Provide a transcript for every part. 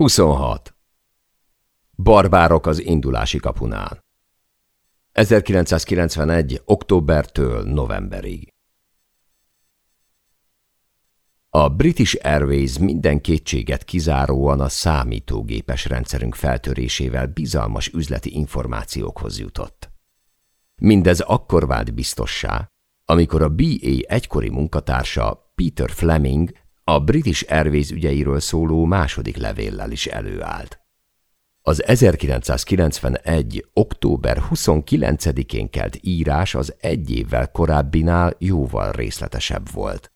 26. Barbárok az indulási kapunál. 1991. októbertől novemberig. A British Airways minden kétséget kizáróan a számítógépes rendszerünk feltörésével bizalmas üzleti információkhoz jutott. Mindez akkor vált biztossá, amikor a BA egykori munkatársa Peter Fleming a British Airways ügyeiről szóló második levéllel is előállt. Az 1991. október 29-én kelt írás az egy évvel korábbinál jóval részletesebb volt.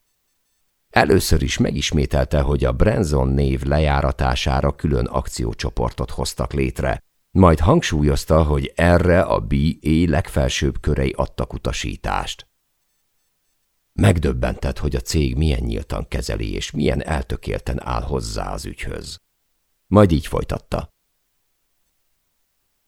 Először is megismételte, hogy a Branson név lejáratására külön akciócsoportot hoztak létre, majd hangsúlyozta, hogy erre a BA legfelsőbb körei adtak utasítást. Megdöbbentett, hogy a cég milyen nyíltan kezeli és milyen eltökélten áll hozzá az ügyhöz. Majd így folytatta.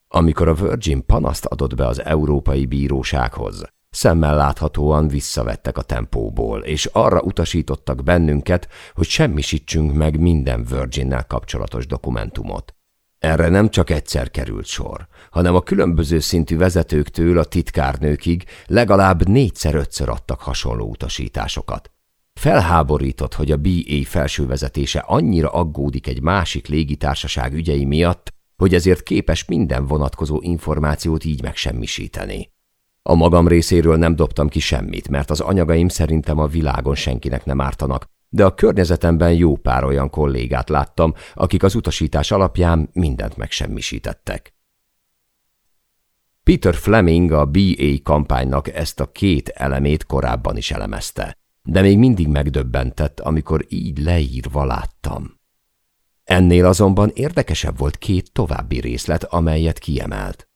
Amikor a Virgin panaszt adott be az Európai Bírósághoz, szemmel láthatóan visszavettek a tempóból, és arra utasítottak bennünket, hogy semmisítsünk meg minden Virginnel kapcsolatos dokumentumot. Erre nem csak egyszer került sor, hanem a különböző szintű vezetőktől a titkárnőkig legalább négyszer-ötször adtak hasonló utasításokat. Felháborított, hogy a BA felső vezetése annyira aggódik egy másik légitársaság ügyei miatt, hogy ezért képes minden vonatkozó információt így megsemmisíteni. A magam részéről nem dobtam ki semmit, mert az anyagaim szerintem a világon senkinek nem ártanak, de a környezetemben jó pár olyan kollégát láttam, akik az utasítás alapján mindent megsemmisítettek. Peter Fleming a BA kampánynak ezt a két elemét korábban is elemezte, de még mindig megdöbbentett, amikor így leírva láttam. Ennél azonban érdekesebb volt két további részlet, amelyet kiemelt.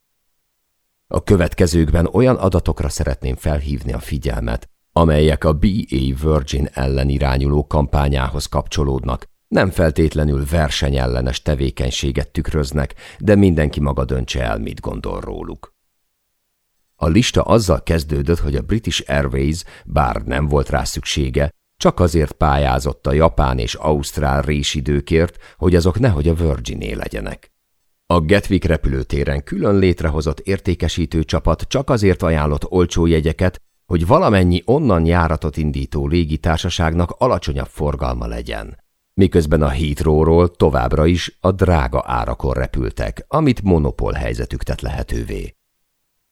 A következőkben olyan adatokra szeretném felhívni a figyelmet, amelyek a BA Virgin ellen irányuló kampányához kapcsolódnak, nem feltétlenül versenyellenes tevékenységet tükröznek, de mindenki maga döntse el, mit gondol róluk. A lista azzal kezdődött, hogy a British Airways, bár nem volt rá szüksége, csak azért pályázott a japán és ausztrál résidőkért, hogy azok nehogy a Virginé legyenek. A Gatwick repülőtéren külön létrehozott értékesítő csapat csak azért ajánlott olcsó jegyeket, hogy valamennyi onnan járatot indító légitársaságnak alacsonyabb forgalma legyen. Miközben a Heathrow-ról továbbra is a drága árakon repültek, amit monopól helyzetük tett lehetővé.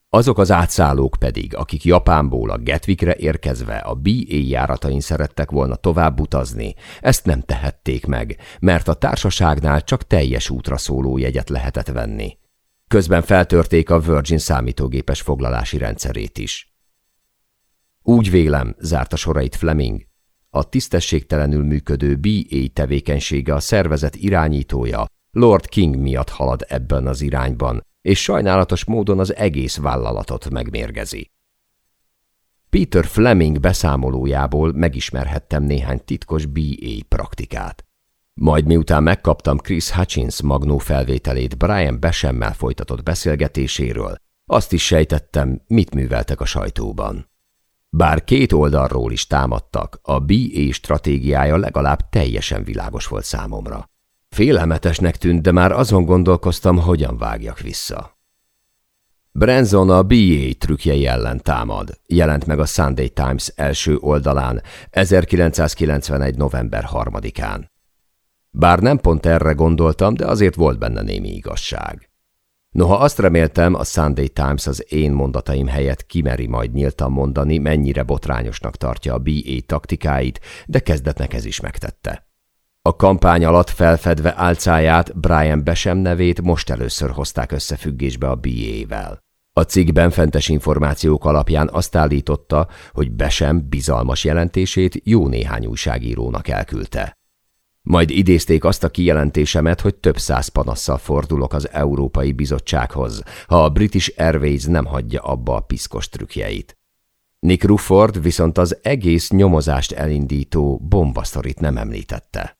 Azok az átszállók pedig, akik Japánból a Gatwickre érkezve a BA járatain szerettek volna tovább utazni, ezt nem tehették meg, mert a társaságnál csak teljes útra szóló jegyet lehetett venni. Közben feltörték a Virgin számítógépes foglalási rendszerét is. Úgy vélem, zárta sorait Fleming, a tisztességtelenül működő BA tevékenysége a szervezet irányítója Lord King miatt halad ebben az irányban, és sajnálatos módon az egész vállalatot megmérgezi. Peter Fleming beszámolójából megismerhettem néhány titkos BA praktikát. Majd miután megkaptam Chris Hutchins magnó felvételét Brian Besemmel folytatott beszélgetéséről, azt is sejtettem, mit műveltek a sajtóban. Bár két oldalról is támadtak, a BA stratégiája legalább teljesen világos volt számomra. Félelmetesnek tűnt, de már azon gondolkoztam, hogyan vágjak vissza. Branson a BA trükkjei ellen támad, jelent meg a Sunday Times első oldalán 1991. november 3-án. Bár nem pont erre gondoltam, de azért volt benne némi igazság. Noha azt reméltem, a Sunday Times az én mondataim helyett kimeri majd nyíltan mondani, mennyire botrányosnak tartja a BA taktikáit, de kezdetnek ez is megtette. A kampány alatt felfedve álcáját, Brian Besem nevét most először hozták összefüggésbe a BA-vel. A cikkben fentes információk alapján azt állította, hogy Besem bizalmas jelentését jó néhány újságírónak elküldte. Majd idézték azt a kijelentésemet, hogy több száz panasszal fordulok az Európai Bizottsághoz, ha a British Airways nem hagyja abba a piszkos trükkjeit. Nick Rufford viszont az egész nyomozást elindító bombasztorit nem említette.